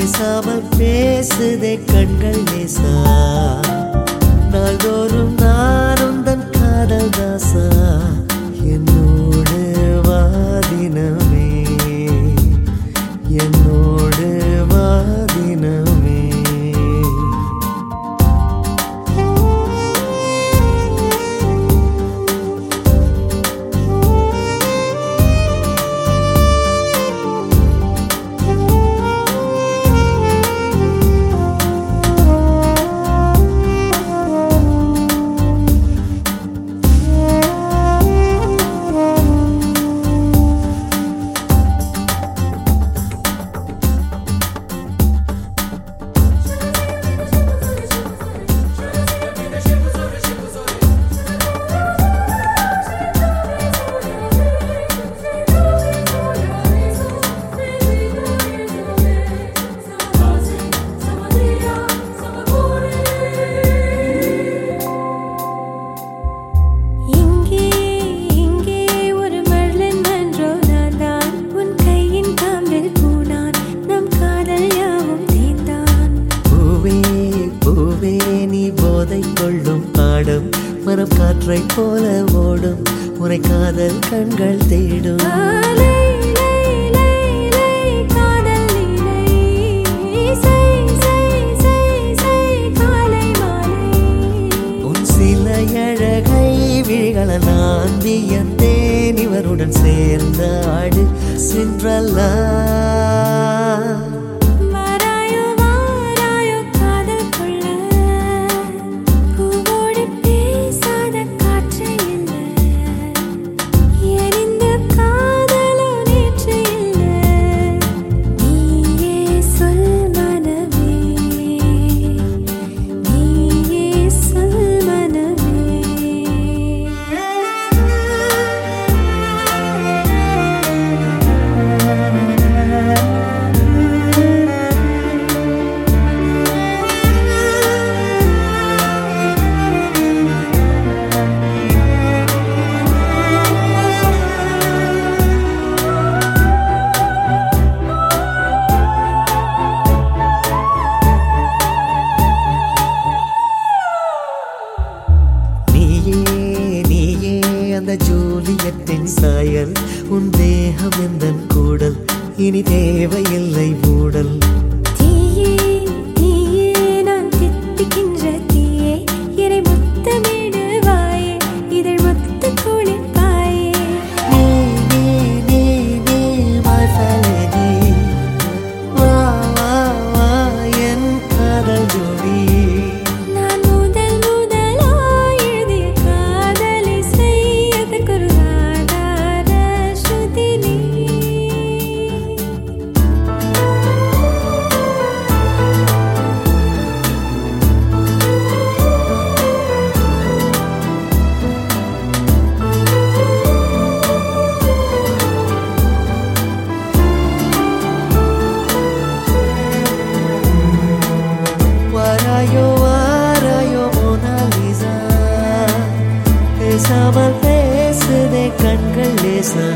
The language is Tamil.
பேசாமல் பேசுதே கண்கள் லேசா நாள்தோறும் நான் உந்தன் காதல் தாசா. பாடம் மரம் காற்றை போல ஓடும். உரை காதல் கண்கள் தேடும். விழிகள நான் வியந்தேன். இவருடன் சேர்ந்த ஆடு சென்றல்லா. தேகம் எந்தன் கூடல்? இனி தேவையில்லை மூடல் தீயே தீயே நான் தித்திக்கின்ற வாராயோ வாராயோ மோனாலிசா பேசாமல் பேசுதே கண்கள் லேசா